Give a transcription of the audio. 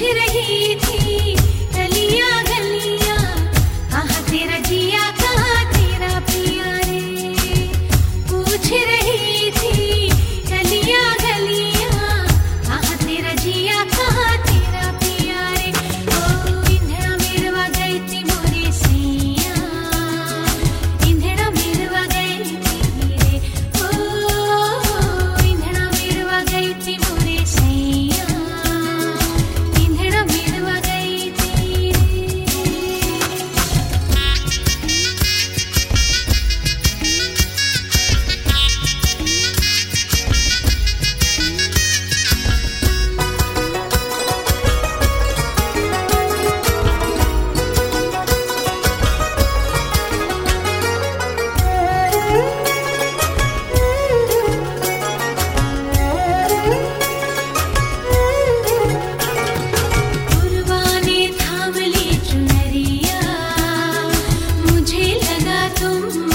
रही थी कलिया tum